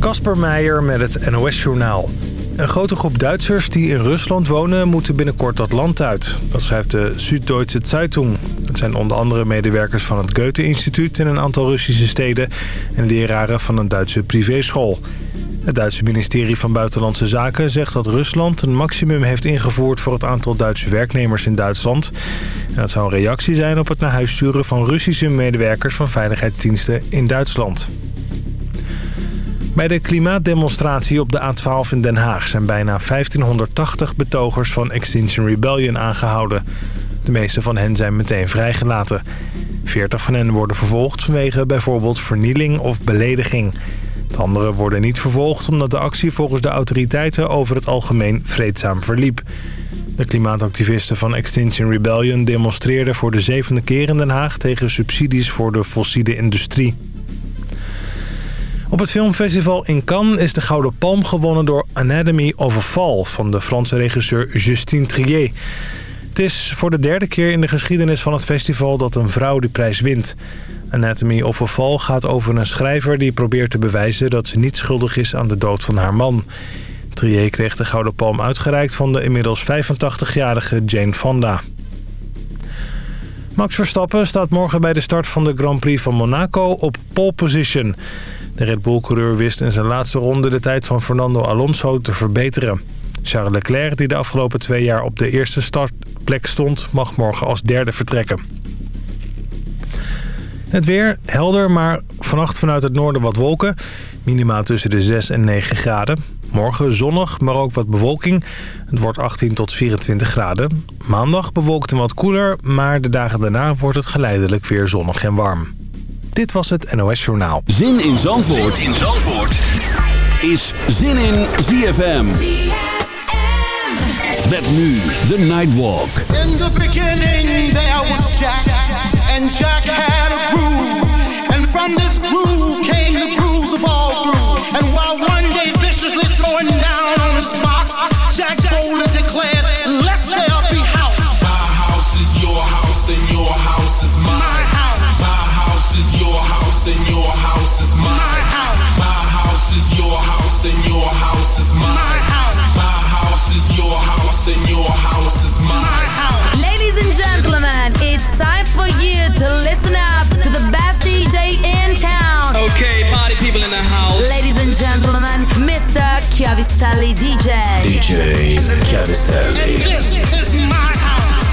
Kasper Meijer met het NOS-journaal. Een grote groep Duitsers die in Rusland wonen moeten binnenkort dat land uit. Dat schrijft de Süddeutsche Zeitung. Het zijn onder andere medewerkers van het Goethe-instituut in een aantal Russische steden... en leraren van een Duitse privéschool. Het Duitse ministerie van Buitenlandse Zaken zegt dat Rusland een maximum heeft ingevoerd voor het aantal Duitse werknemers in Duitsland. En dat zou een reactie zijn op het naar huis sturen van Russische medewerkers van veiligheidsdiensten in Duitsland. Bij de klimaatdemonstratie op de A12 in Den Haag zijn bijna 1580 betogers van Extinction Rebellion aangehouden. De meeste van hen zijn meteen vrijgelaten. 40 van hen worden vervolgd vanwege bijvoorbeeld vernieling of belediging. De anderen worden niet vervolgd omdat de actie volgens de autoriteiten over het algemeen vreedzaam verliep. De klimaatactivisten van Extinction Rebellion demonstreerden voor de zevende keer in Den Haag tegen subsidies voor de fossiele industrie. Op het filmfestival in Cannes is de Gouden Palm gewonnen door Anatomy of a Fall van de Franse regisseur Justine Trier. Het is voor de derde keer in de geschiedenis van het festival dat een vrouw die prijs wint. Anatomy of a Fall gaat over een schrijver die probeert te bewijzen dat ze niet schuldig is aan de dood van haar man. Trier kreeg de Gouden Palm uitgereikt van de inmiddels 85-jarige Jane Fonda. Max Verstappen staat morgen bij de start van de Grand Prix van Monaco op pole position. De Red Bull-coureur wist in zijn laatste ronde de tijd van Fernando Alonso te verbeteren. Charles Leclerc, die de afgelopen twee jaar op de eerste startplek stond, mag morgen als derde vertrekken. Het weer helder, maar vannacht vanuit het noorden wat wolken. Minima tussen de 6 en 9 graden. Morgen zonnig, maar ook wat bewolking. Het wordt 18 tot 24 graden. Maandag bewolkt en wat koeler, maar de dagen daarna wordt het geleidelijk weer zonnig en warm. Dit was het NOS Journaal. Zin in Zandvoort, zin in Zandvoort. is Zin in ZFM. Met nu de Nightwalk. In the beginning there was Jack. And Jack had a groove. And from this groove came the grooves of all grooves. And while one day Chiavistelli DJ. DJ Chiavistelli. This is my house.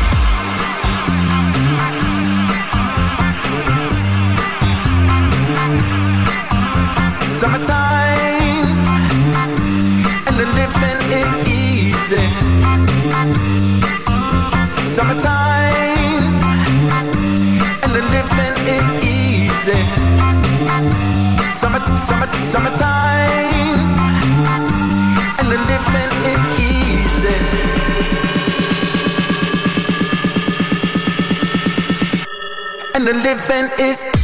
Summertime and the living is easy. Summertime and the living is easy. Summer, summer, summertime the living is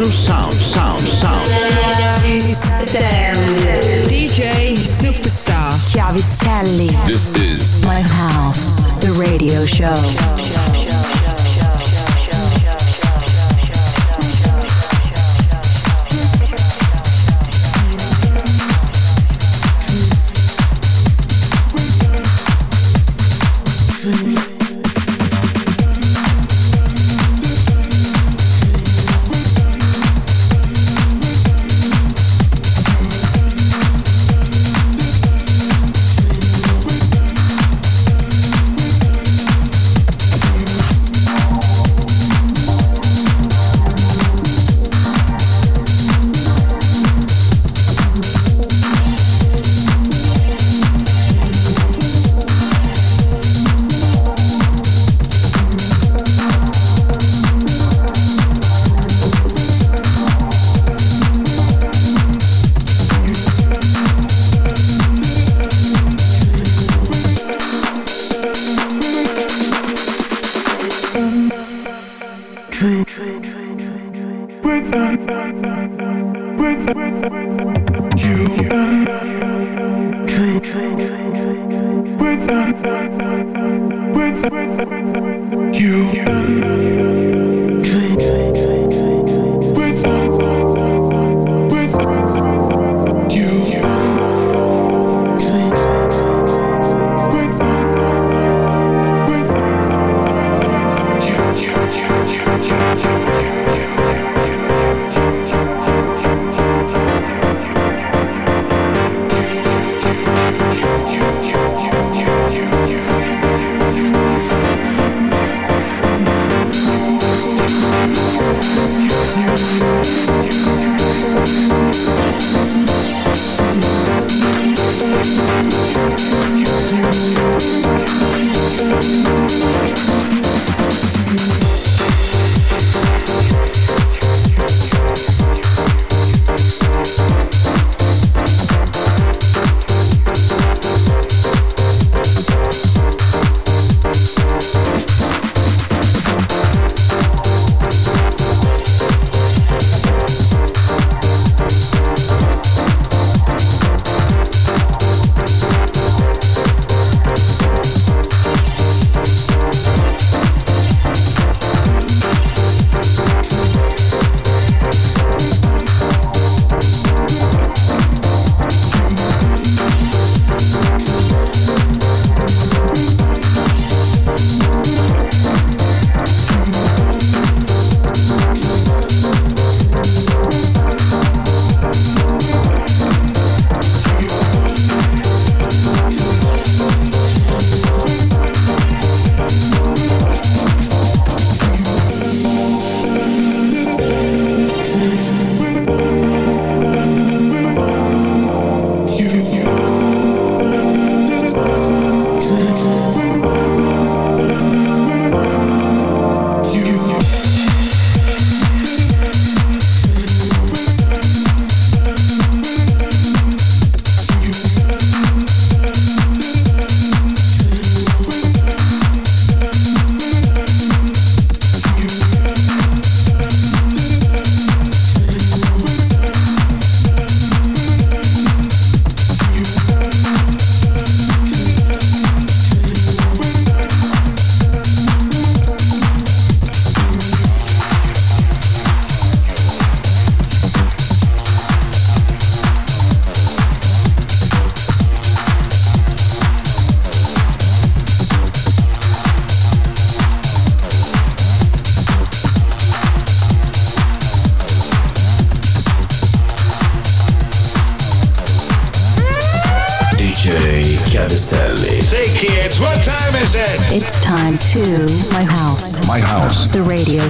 Jesús.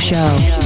Show.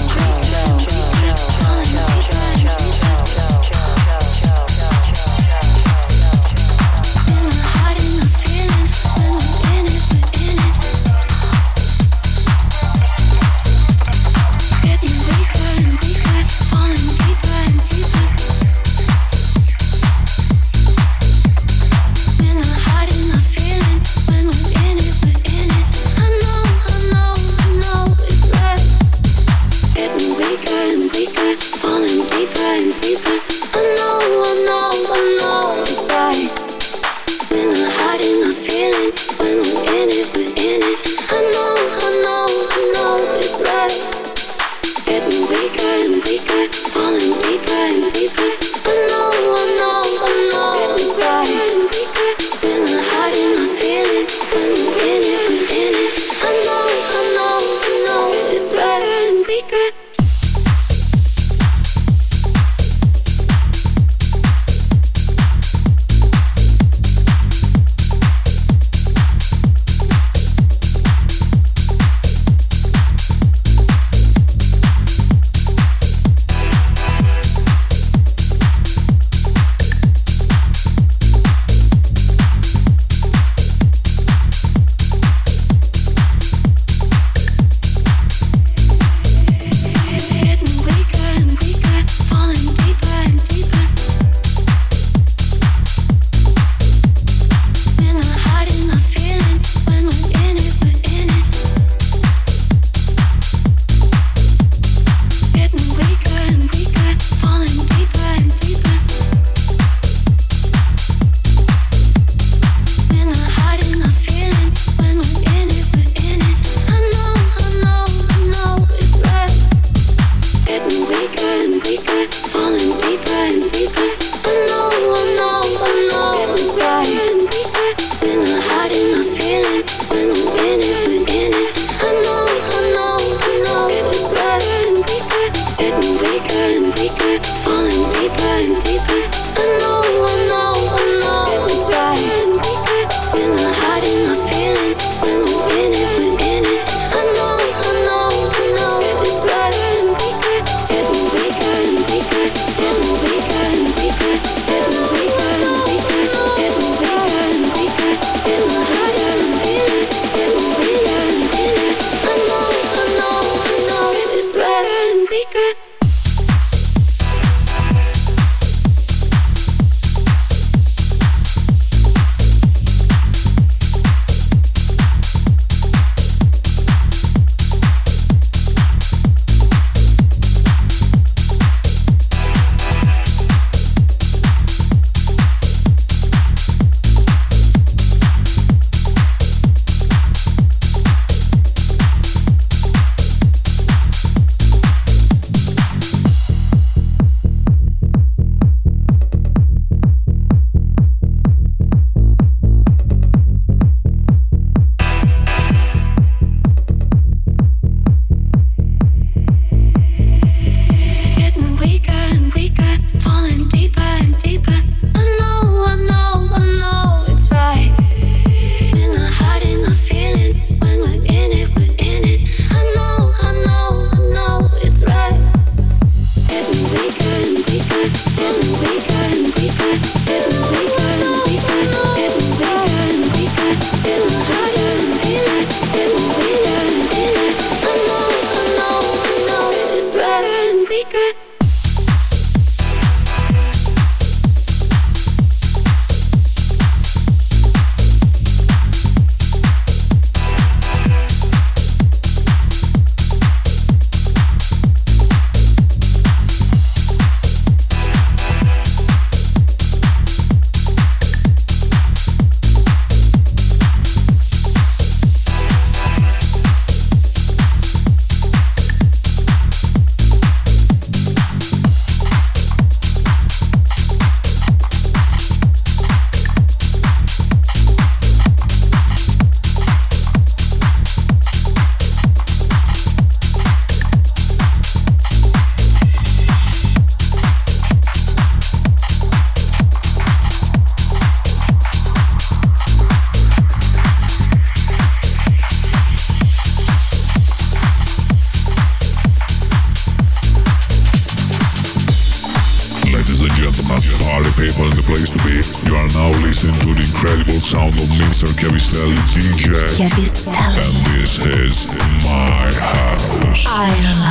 Style.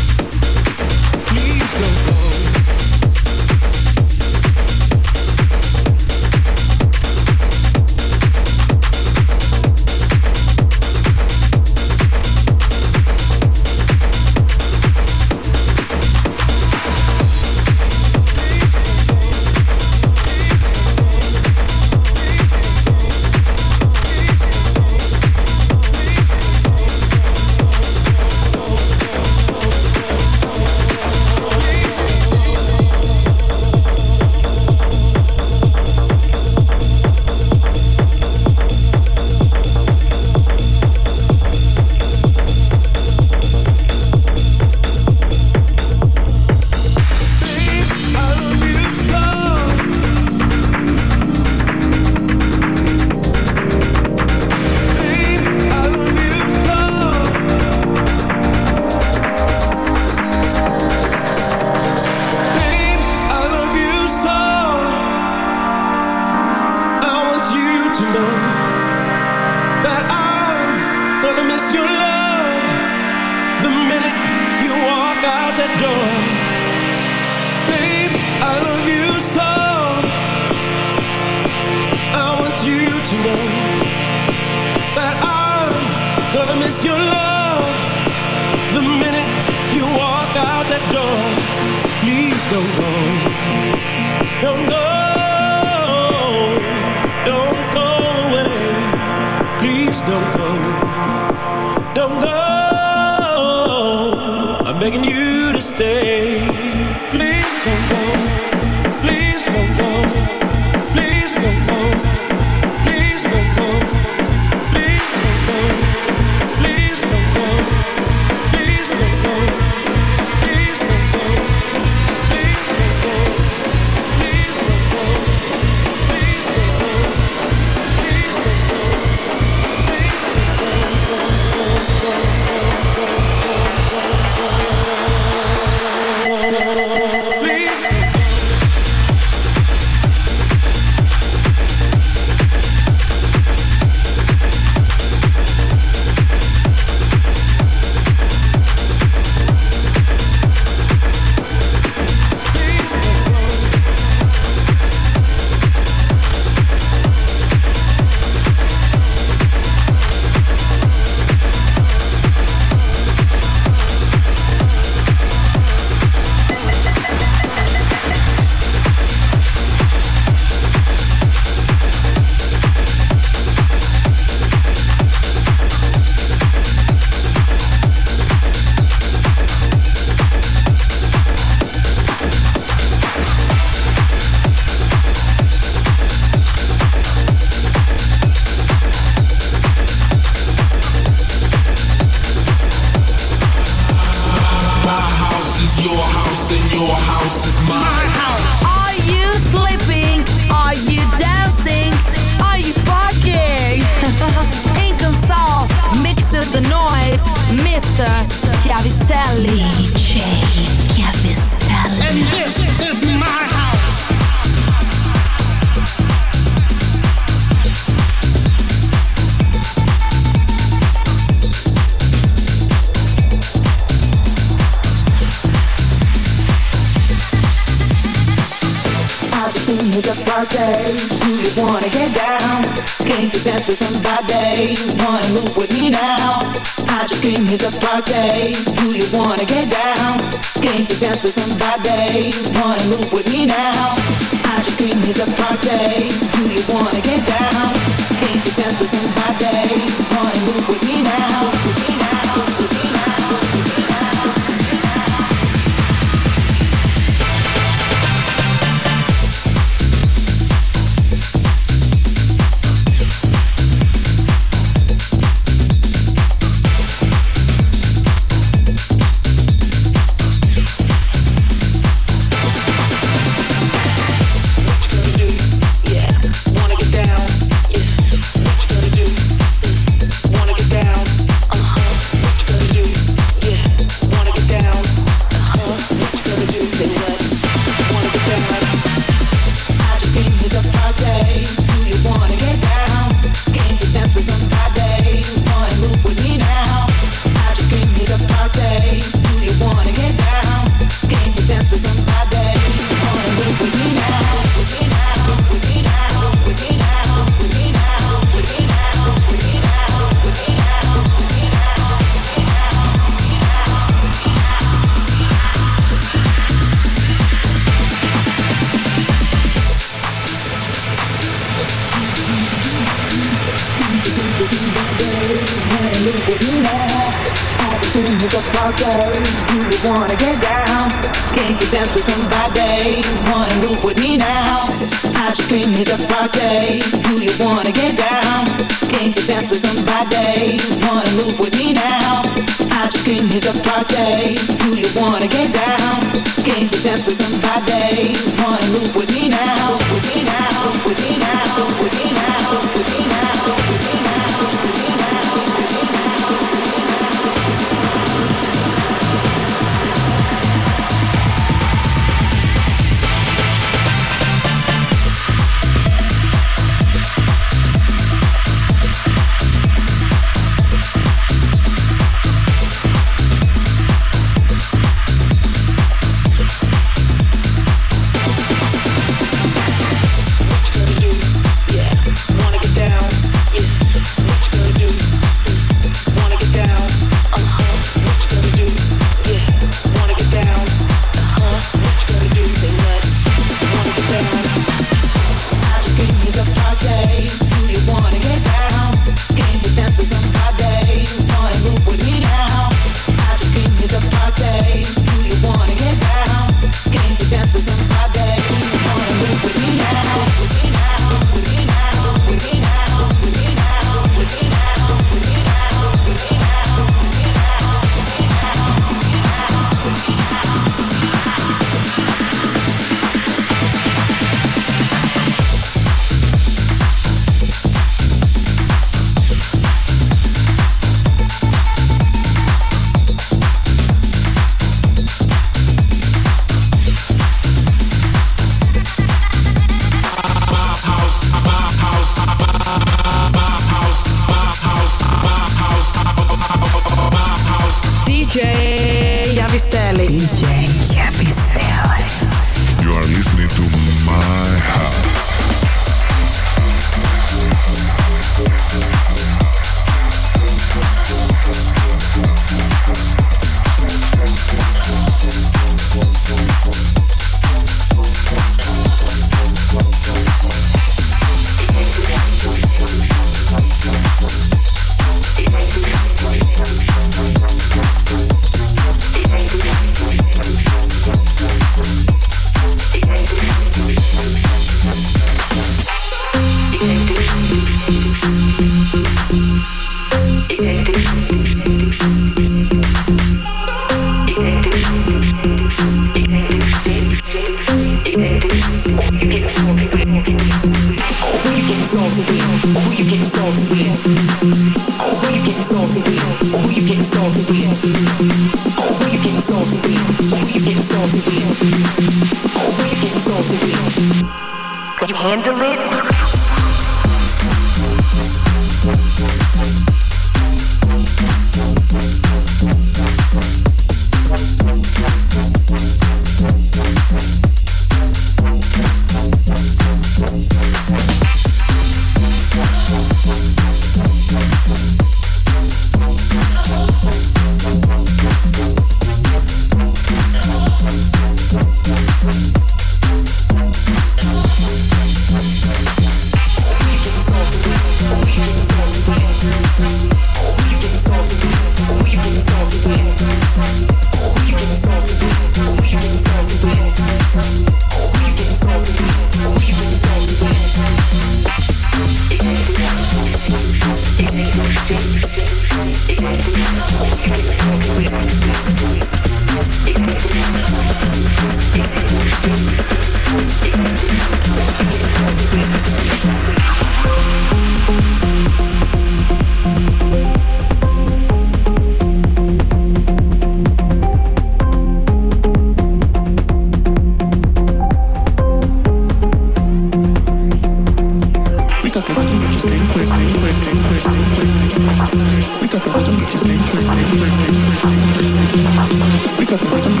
Thank you.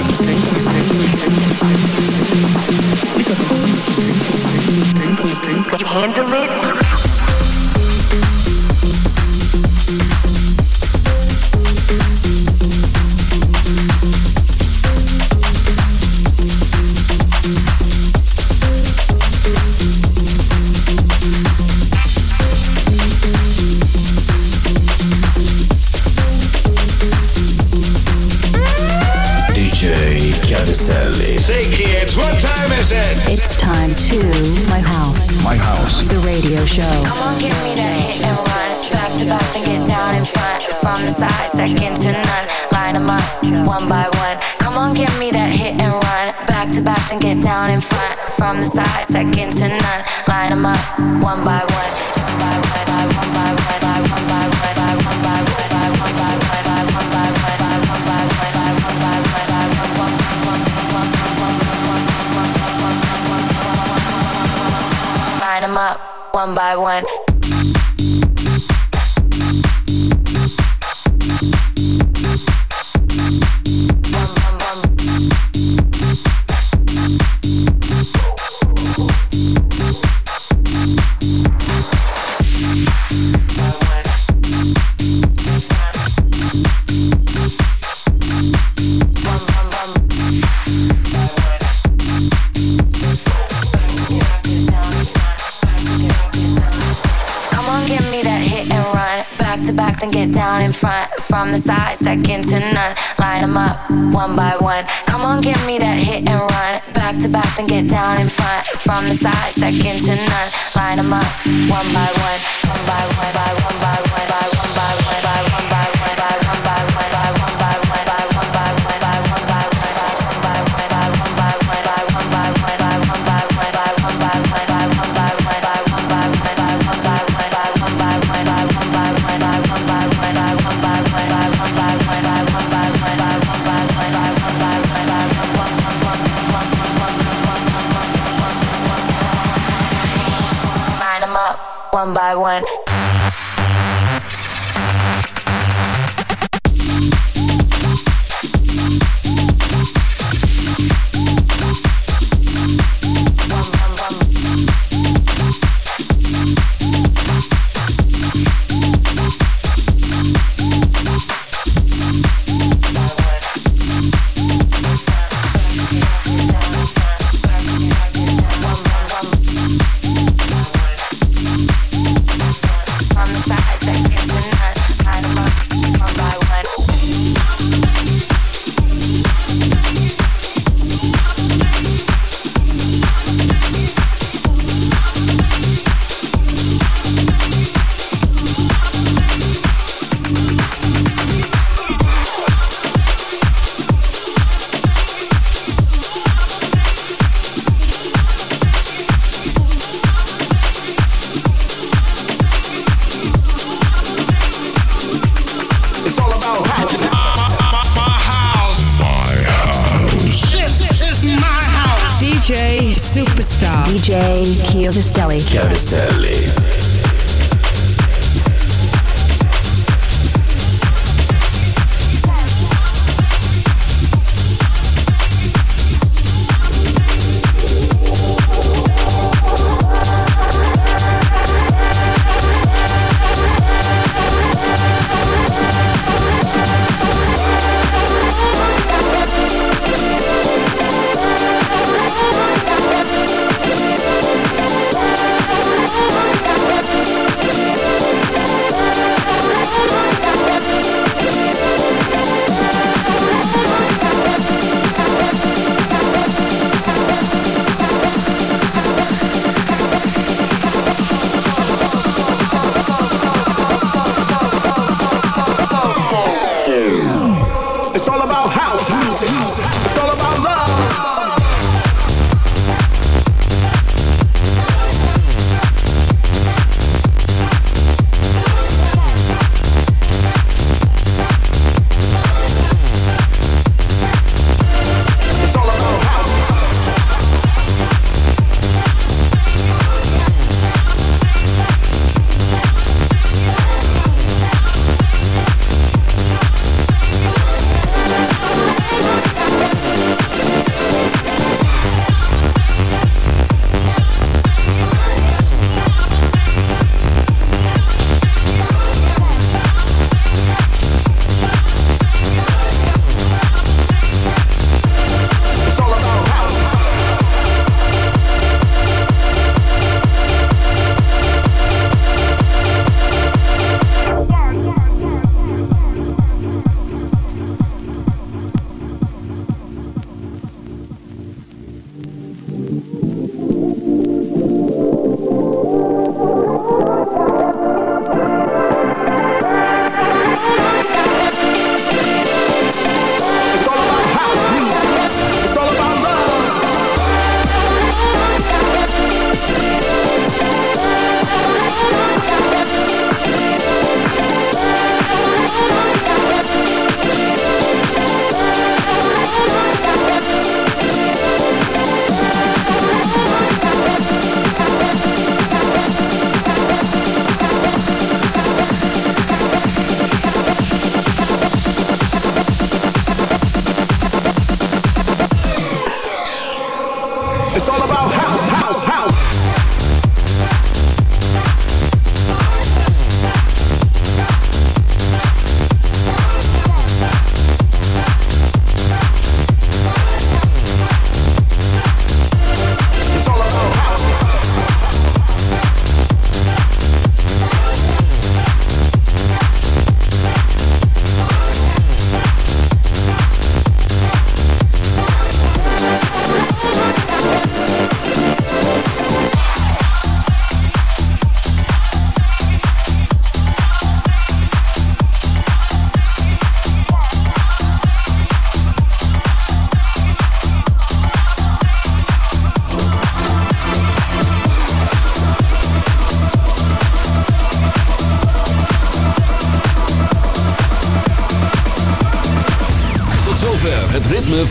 one by one. Come on, give me that hit and run. Back to back, then get down in front. From the side, second to none. Line them up, one by one, one by one, by one by